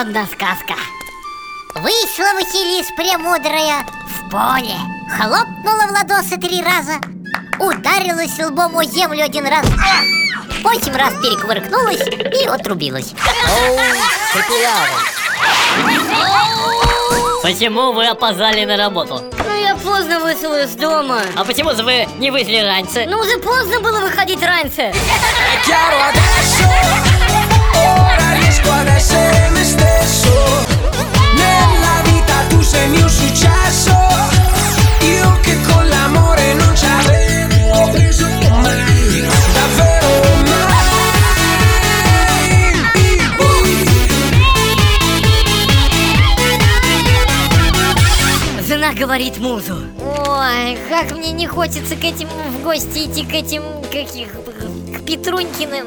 одна сказка Вышла Василис премудрая в поле Хлопнула в ладосы три раза Ударилась лбом о землю один раз Восемь раз перекувыркнулась и отрубилась Оу, Почему вы опоздали на работу? Ну я поздно вышел из дома А почему же вы не вышли раньше? Ну уже поздно было выходить раньше Жена говорит музу. Ой, как мне не хочется к этим в гости идти, к этим, каких, к Петрунькиным.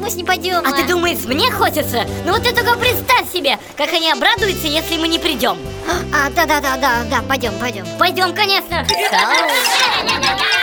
Мы с ним пойдем А ты думаешь, мне хочется? Ну вот ты только представь себе, как они обрадуются, если мы не придем. А, да-да-да, да, пойдем, пойдем. Пойдем, конечно.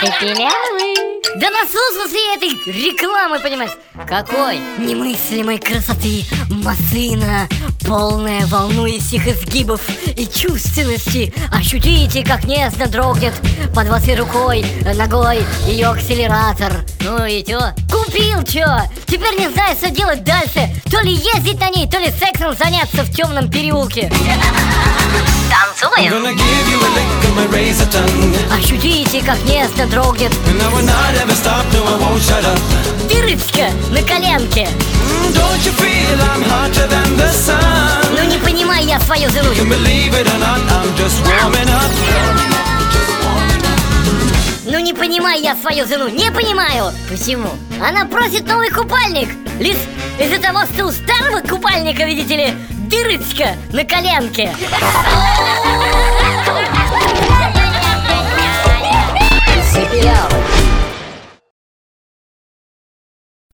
Пепелявый Да наслушался я этой рекламы, понимаешь? Какой немыслимой красоты Машина, полная волнующих изгибов и чувственности. Ощутите, как нежно дрогнет под вашей рукой, ногой ее акселератор. Ну и чё? Купил чё? Теперь не знаю, что делать дальше. То ли ездить на ней, то ли сексом заняться в темном переулке. Tongue. Ощутите, как нежно дрогнет. Дырочка на коленке. Mm, Don't you feel I'm hotter than the sun? Warming up. Ну не понимаю я свою жену, не понимаю. Почему? Она просит новый купальник. Лишь из-за того, что у старого купальника, видите ли, дырочка на коленке